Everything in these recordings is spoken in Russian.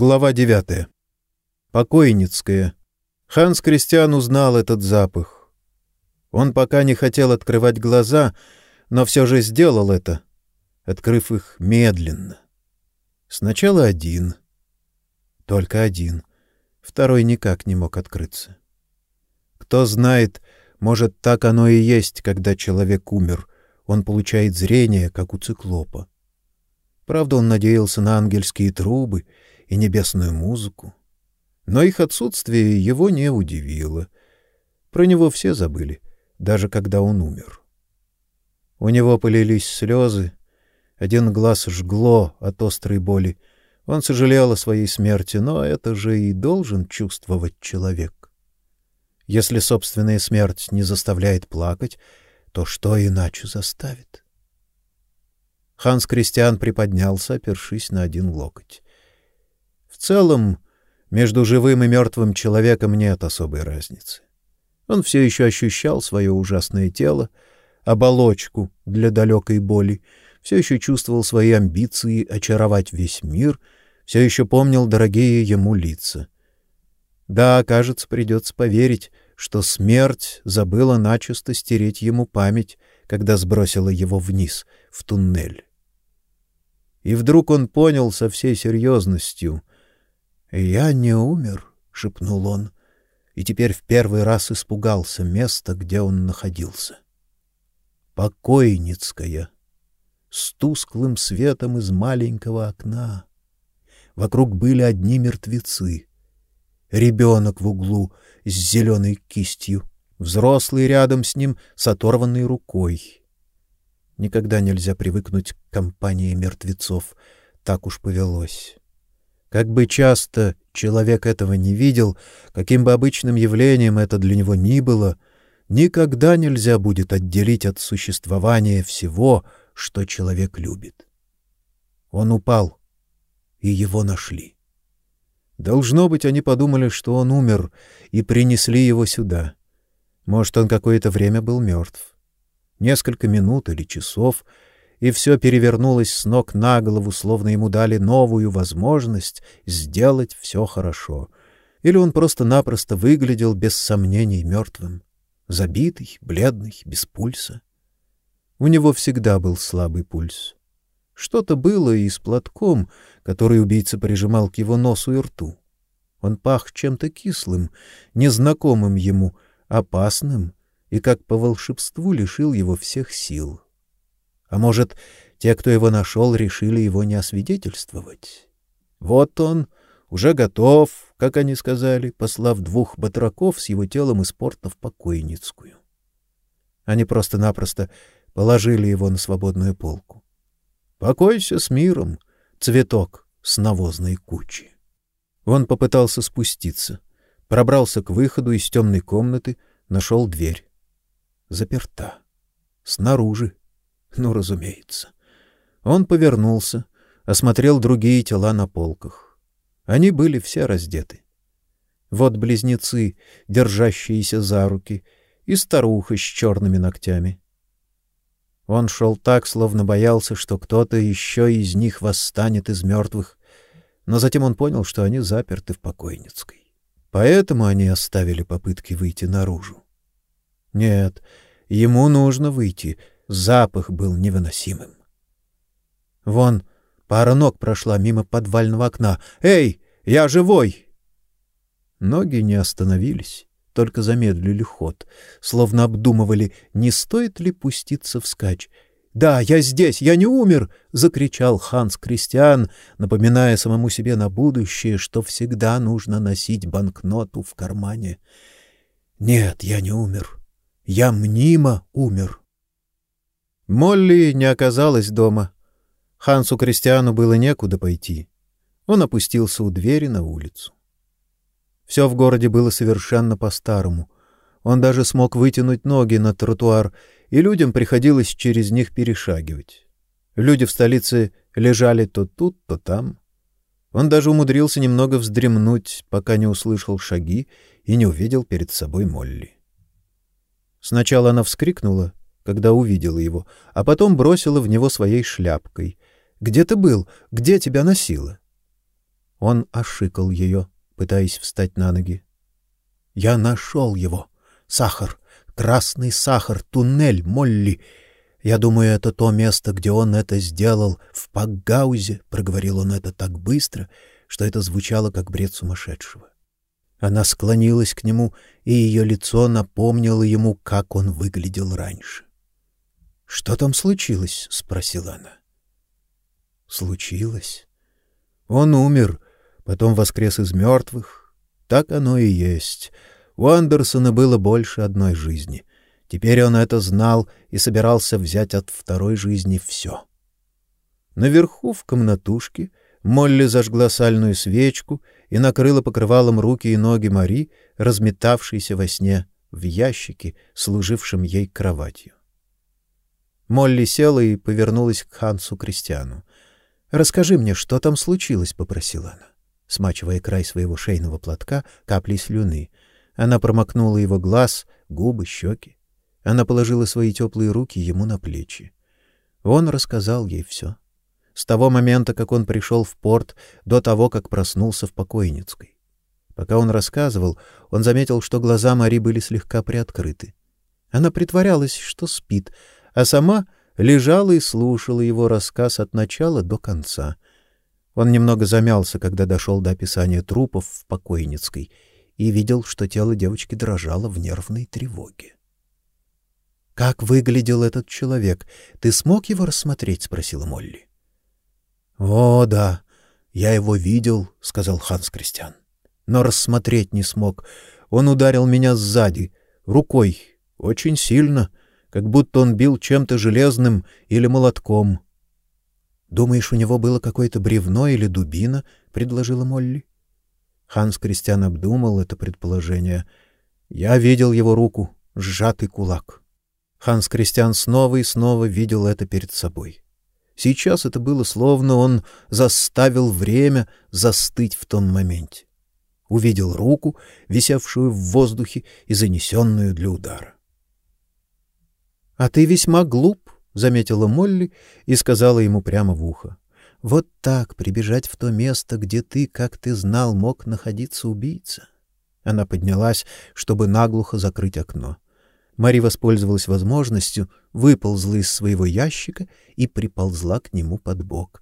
Глава девятая. Покойницкая. Ханс Кристиан узнал этот запах. Он пока не хотел открывать глаза, но все же сделал это, открыв их медленно. Сначала один. Только один. Второй никак не мог открыться. Кто знает, может, так оно и есть, когда человек умер. Он получает зрение, как у циклопа. Правда, он надеялся на ангельские трубы и небесную музыку. Но их отсутствие его не удивило. Про него все забыли, даже когда он умер. У него полились слезы, один глаз жгло от острой боли. Он сожалел о своей смерти, но это же и должен чувствовать человек. Если собственная смерть не заставляет плакать, то что иначе заставит? Ханс Кристиан приподнялся, опершись на один локоть. Целом, между живым и мертвым человеком нет особой разницы. Он все еще ощущал свое ужасное тело, оболочку для далекой боли, все еще чувствовал свои амбиции очаровать весь мир, все еще помнил дорогие ему лица. Да, кажется, придется поверить, что смерть забыла начисто стереть ему память, когда сбросила его вниз, в туннель. И вдруг он понял со всей серьезностью. «Я не умер», — шепнул он, и теперь в первый раз испугался места, где он находился. Покойницкая, с тусклым светом из маленького окна. Вокруг были одни мертвецы. Ребенок в углу с зеленой кистью, взрослый рядом с ним с оторванной рукой. Никогда нельзя привыкнуть к компании мертвецов, так уж повелось. Как бы часто человек этого не видел, каким бы обычным явлением это для него ни было, никогда нельзя будет отделить от существования всего, что человек любит. Он упал, и его нашли. Должно быть, они подумали, что он умер, и принесли его сюда. Может, он какое-то время был мертв несколько минут или часов, и все перевернулось с ног на голову, словно ему дали новую возможность сделать все хорошо. Или он просто-напросто выглядел без сомнений мертвым, забитый, бледный, без пульса. У него всегда был слабый пульс. Что-то было и с платком, который убийца прижимал к его носу и рту. Он пах чем-то кислым, незнакомым ему, опасным и как по волшебству лишил его всех сил. А может, те, кто его нашел, решили его не освидетельствовать? Вот он, уже готов, как они сказали, послав двух батраков с его телом из порта в покойницкую. Они просто-напросто положили его на свободную полку. Покойся с миром, цветок с навозной кучи. Он попытался спуститься, пробрался к выходу из темной комнаты, нашел дверь заперта. Снаружи. Ну, разумеется. Он повернулся, осмотрел другие тела на полках. Они были все раздеты. Вот близнецы, держащиеся за руки, и старуха с черными ногтями. Он шел так, словно боялся, что кто-то еще из них восстанет из мертвых, но затем он понял, что они заперты в покойницкой. Поэтому они оставили попытки выйти наружу. Нет, ему нужно выйти. Запах был невыносимым. Вон пара ног прошла мимо подвального окна. Эй, я живой. Ноги не остановились, только замедлили ход, словно обдумывали, не стоит ли пуститься вскачь. "Да, я здесь, я не умер", закричал Ханс Кристиан, напоминая самому себе на будущее, что всегда нужно носить банкноту в кармане. "Нет, я не умер. Я мнимо умер. Молли не оказалась дома. Хансу Кристиану было некуда пойти. Он опустился у двери на улицу. Все в городе было совершенно по-старому. Он даже смог вытянуть ноги на тротуар, и людям приходилось через них перешагивать. Люди в столице лежали то тут, то там. Он даже умудрился немного вздремнуть, пока не услышал шаги и не увидел перед собой Молли. Сначала она вскрикнула, когда увидела его, а потом бросила в него своей шляпкой. Где ты был? Где тебя носило? Он ошикал ее, пытаясь встать на ноги. Я нашел его. Сахар, красный сахар, туннель, Молли. Я думаю, это то место, где он это сделал, в Пакгаузе, проговорил он это так быстро, что это звучало как бред сумасшедшего. Она склонилась к нему, и ее лицо напомнило ему, как он выглядел раньше. Что там случилось? спросила она. Случилось. Он умер, потом воскрес из мертвых. Так оно и есть. У Андерсона было больше одной жизни. Теперь он это знал и собирался взять от второй жизни все. Наверху в комнатушке Молли зажгла сальную свечку и накрыла покрывалом руки и ноги Мари, разметавшейся во сне в ящике, служившем ей кроватью. Молли села и повернулась к Хансу Кристиану. "Расскажи мне, что там случилось", попросила она, смачивая край своего шейного платка каплей слюны. Она промокнула его глаз, губы, щеки. Она положила свои теплые руки ему на плечи. Он рассказал ей все. С того момента, как он пришел в порт, до того, как проснулся в покойницкой. Пока он рассказывал, он заметил, что глаза Мари были слегка приоткрыты. Она притворялась, что спит, а сама лежала и слушала его рассказ от начала до конца. Он немного замялся, когда дошел до описания трупов в покойницкой и видел, что тело девочки дрожало в нервной тревоге. Как выглядел этот человек? Ты смог его рассмотреть, спросила Молли. О, да, я его видел, сказал Ханс Кристиан. Но рассмотреть не смог. Он ударил меня сзади, рукой, очень сильно, как будто он бил чем-то железным или молотком. Думаешь, у него было какое-то бревно или дубина, предложила Молли. Ханс Кристиан обдумал это предположение. Я видел его руку, сжатый кулак. Ханс Кристиан снова и снова видел это перед собой. Сейчас это было словно он заставил время застыть в том моменте. Увидел руку, висевшую в воздухе и занесенную для удара. А ты весьма глуп, заметила Молли и сказала ему прямо в ухо. Вот так прибежать в то место, где ты, как ты знал, мог находиться убийца. Она поднялась, чтобы наглухо закрыть окно. Мари воспользовалась возможностью, выползла из своего ящика и приползла к нему под бок.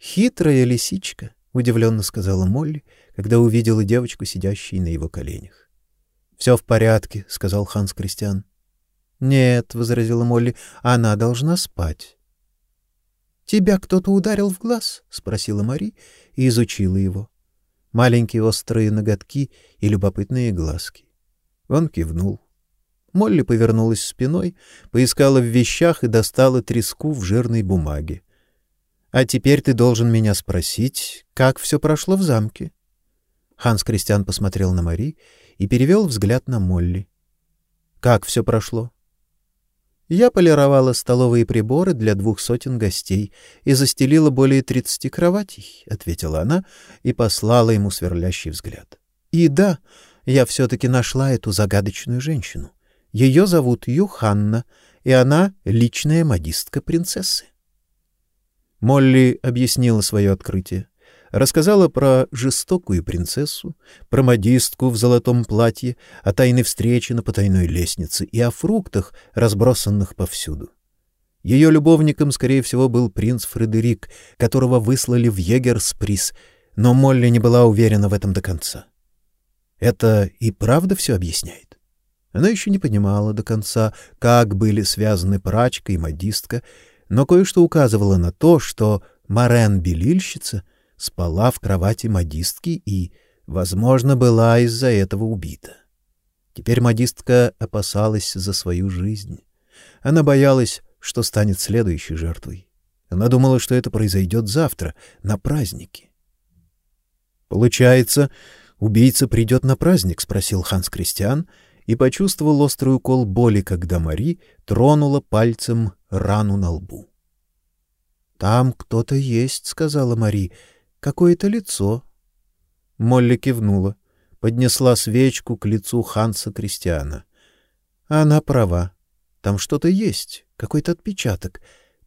"Хитрая лисичка", удивленно сказала Молли, когда увидела девочку, сидящую на его коленях. «Все в порядке", сказал Ханс Кристиан. "Нет", возразила Молли. "Она должна спать". "Тебя кто-то ударил в глаз?" спросила Мари и изучила его. Маленькие острые ноготки и любопытные глазки. Он кивнул. Молли повернулась спиной, поискала в вещах и достала треску в жирной бумаге. А теперь ты должен меня спросить, как все прошло в замке. Ханс Кристиан посмотрел на Мари и перевел взгляд на Молли. Как все прошло? Я полировала столовые приборы для двух сотен гостей и застелила более тридцати кроватей, ответила она и послала ему сверлящий взгляд. И да, я все таки нашла эту загадочную женщину. Ее зовут Юханна, и она личная модистка принцессы. Молли объяснила свое открытие, рассказала про жестокую принцессу, про модистку в золотом платье, о тайной встрече на потайной лестнице и о фруктах, разбросанных повсюду. Ее любовником, скорее всего, был принц Фредерик, которого выслали в Егерсприс, но Молли не была уверена в этом до конца. Это и правда все объясняет. Она еще не понимала до конца, как были связаны прачка и модистка, но кое-что указывало на то, что Марен-белильщица спала в кровати модистки и, возможно, была из-за этого убита. Теперь модистка опасалась за свою жизнь. Она боялась, что станет следующей жертвой. Она думала, что это произойдет завтра, на празднике. Получается, убийца придет на праздник, спросил Ханс Кристиан и почувствовал острый укол боли, когда Мари тронула пальцем рану на лбу. Там кто-то есть, сказала Мари. Какое-то лицо. Молли кивнула, поднесла свечку к лицу Ханса Кристиана. Она права. Там что-то есть, какой-то отпечаток,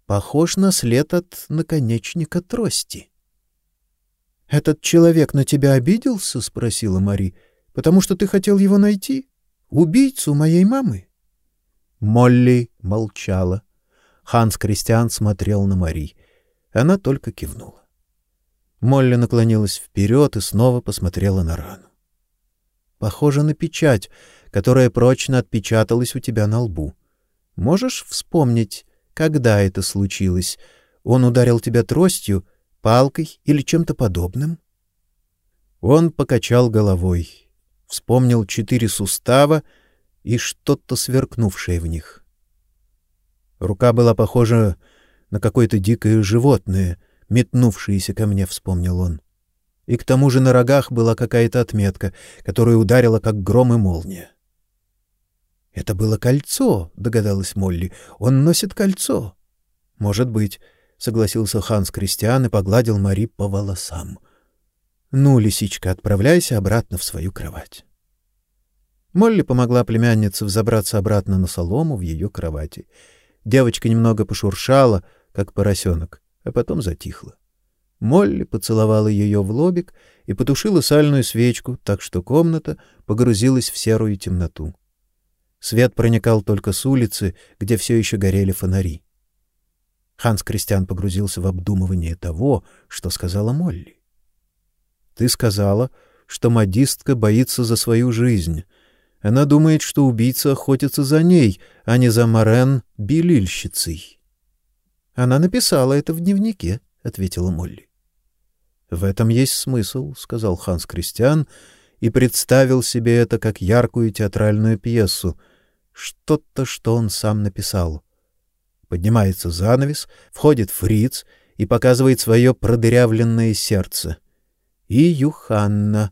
похож на след от наконечника трости. Этот человек на тебя обиделся? спросила Мари. Потому что ты хотел его найти? Убийцу моей мамы? Молли молчала. Ханс Кристиан смотрел на Мари. Она только кивнула. Молли наклонилась вперед и снова посмотрела на рану. Похоже на печать, которая прочно отпечаталась у тебя на лбу. Можешь вспомнить, когда это случилось? Он ударил тебя тростью, палкой или чем-то подобным? Он покачал головой, вспомнил четыре сустава и что-то сверкнувшее в них. Рука была похожа на какое-то дикое животное, метнувшееся ко мне, вспомнил он. И к тому же на рогах была какая-то отметка, которая ударила как гром и молния. Это было кольцо, догадалась Молли. Он носит кольцо. Может быть, согласился Ханс Кристиан и погладил Мари по волосам. Ну, лисичка, отправляйся обратно в свою кровать. Молли помогла племяннице взобраться обратно на солому в ее кровати. Девочка немного пошуршала, как поросенок, а потом затихла. Молли поцеловала ее в лобик и потушила сальную свечку, так что комната погрузилась в серую темноту. Свет проникал только с улицы, где все еще горели фонари. Ханс Кристиан погрузился в обдумывание того, что сказала Молли. Ты сказала, что модистка боится за свою жизнь. Она думает, что убийца охотится за ней, а не за Марен белильщицей. Она написала это в дневнике, ответила Молли. В этом есть смысл, сказал Ханс Кристиан и представил себе это как яркую театральную пьесу, что-то, что он сам написал. Поднимается занавес, входит фриц и показывает свое продырявленное сердце. И Юханна.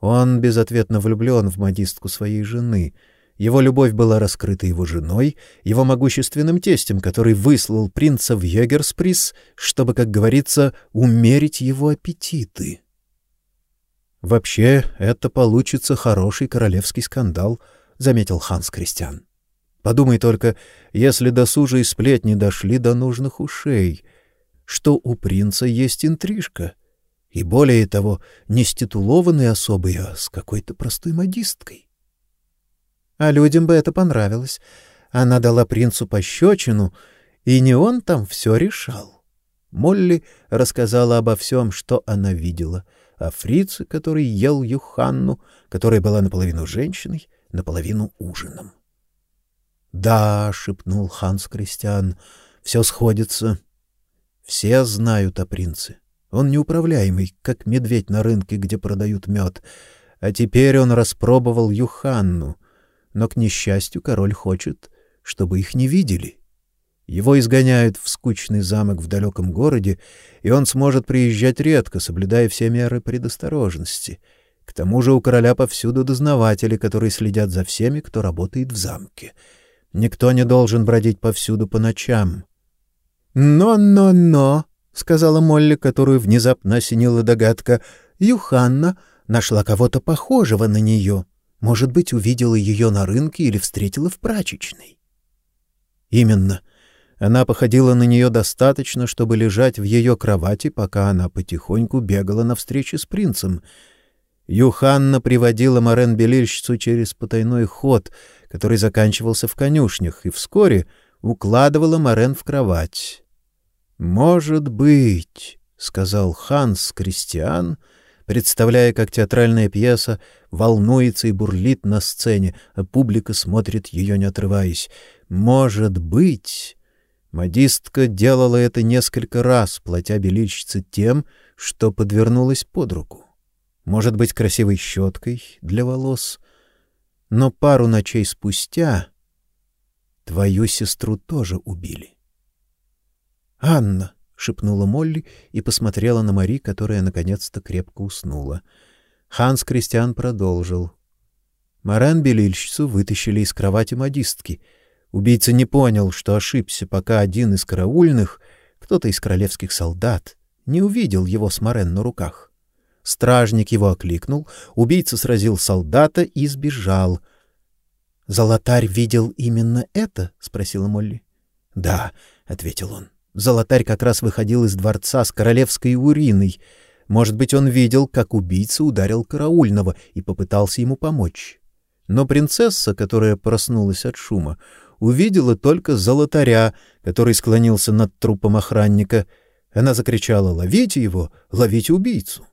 Он безответно влюблен в модистку своей жены. Его любовь была раскрыта его женой, его могущественным тестем, который выслал принца в Йегерсприс, чтобы, как говорится, умерить его аппетиты. Вообще, это получится хороший королевский скандал — заметил Ханс Кристиан. Подумай только, если досужие сплетни дошли до нужных ушей, что у принца есть интрижка, и более того, не с титулованной особой, а с какой-то простой модисткой. А людям бы это понравилось. Она дала принцу пощечину, и не он там все решал. Молли рассказала обо всем, что она видела, о фрице, который ел Юханну, которая была наполовину женщиной, наполовину ужином. "Да", шепнул Ханс Кристиан. «Все сходится. Все знают о принце. Он неуправляемый, как медведь на рынке, где продают мед. А теперь он распробовал Юханну, но к несчастью король хочет, чтобы их не видели. Его изгоняют в скучный замок в далеком городе, и он сможет приезжать редко, соблюдая все меры предосторожности. К тому же у короля повсюду дознаватели, которые следят за всеми, кто работает в замке. Никто не должен бродить повсюду по ночам. «Но-но-но», — сказала Молли, которую внезапно осенила догадка, — «Юханна нашла кого-то похожего на нее. Может быть, увидела ее на рынке или встретила в прачечной». «Именно». Она походила на нее достаточно, чтобы лежать в ее кровати, пока она потихоньку бегала на встречи с принцем — Юханна приводила Марен Белильщицу через потайной ход, который заканчивался в конюшнях, и вскоре укладывала Марен в кровать. «Может быть», — сказал Ханс Кристиан, представляя, как театральная пьеса волнуется и бурлит на сцене, а публика смотрит ее, не отрываясь. «Может быть...» Модистка делала это несколько раз, платя белильщице тем, что подвернулась под руку может быть, красивой щеткой для волос, но пару ночей спустя твою сестру тоже убили. Анна шепнула Молли и посмотрела на Мари, которая наконец-то крепко уснула. Ханс Кристиан продолжил: Маран Белильщицу вытащили из кровати модистки. Убийца не понял, что ошибся, пока один из караульных, кто-то из королевских солдат, не увидел его с Марен на руках. Стражник его окликнул, убийца сразил солдата и сбежал. Золотарь видел именно это, спросила Молли. Да, ответил он. Золотарь как раз выходил из дворца с королевской уриной. Может быть, он видел, как убийца ударил караульного и попытался ему помочь. Но принцесса, которая проснулась от шума, увидела только золотаря, который склонился над трупом охранника. Она закричала «Ловите его! Ловите убийцу!»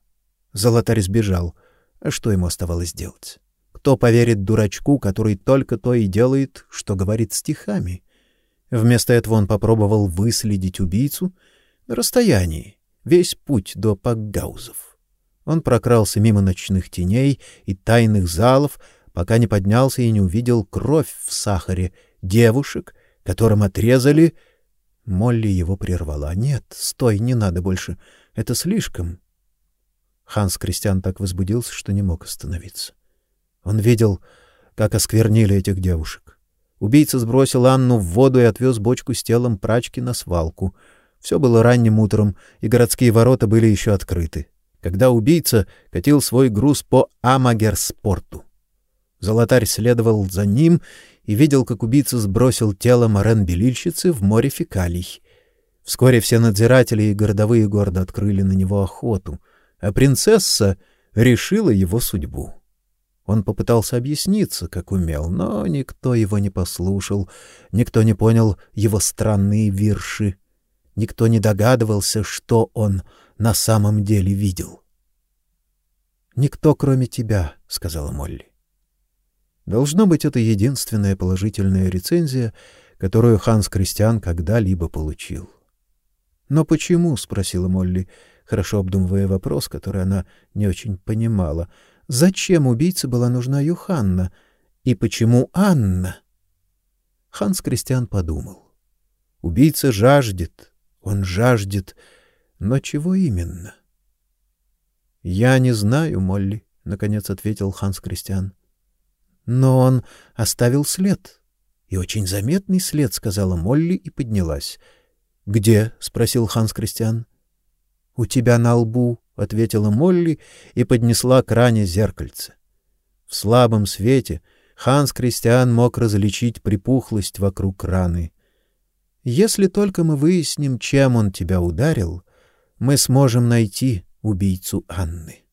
Золотарь сбежал. А что ему оставалось делать? Кто поверит дурачку, который только то и делает, что говорит стихами? Вместо этого он попробовал выследить убийцу на расстоянии, весь путь до Пакгаузов. Он прокрался мимо ночных теней и тайных залов, пока не поднялся и не увидел кровь в сахаре, девушек, которым отрезали... Молли его прервала. «Нет, стой, не надо больше. Это слишком». Ханс Кристиан так возбудился, что не мог остановиться. Он видел, как осквернили этих девушек. Убийца сбросил Анну в воду и отвез бочку с телом прачки на свалку. Все было ранним утром, и городские ворота были еще открыты, когда убийца катил свой груз по Амагерспорту. Золотарь следовал за ним и видел, как убийца сбросил тело Морен-белильщицы в море фекалий. Вскоре все надзиратели и городовые города открыли на него охоту, а принцесса решила его судьбу. Он попытался объясниться, как умел, но никто его не послушал, никто не понял его странные вирши, никто не догадывался, что он на самом деле видел. «Никто, кроме тебя», — сказала Молли. Должно быть, это единственная положительная рецензия, которую Ханс Кристиан когда-либо получил. «Но почему?» — спросила Молли, хорошо обдумывая вопрос, который она не очень понимала. «Зачем убийце была нужна Юханна? И почему Анна?» Ханс Кристиан подумал. «Убийца жаждет, он жаждет, но чего именно?» «Я не знаю, Молли», — наконец ответил Ханс Кристиан. Но он оставил след. И очень заметный след, сказала Молли и поднялась. Где? спросил Ханс Кристиан. У тебя на лбу, ответила Молли и поднесла к ране зеркальце. В слабом свете Ханс Кристиан мог различить припухлость вокруг раны. Если только мы выясним, чем он тебя ударил, мы сможем найти убийцу Анны.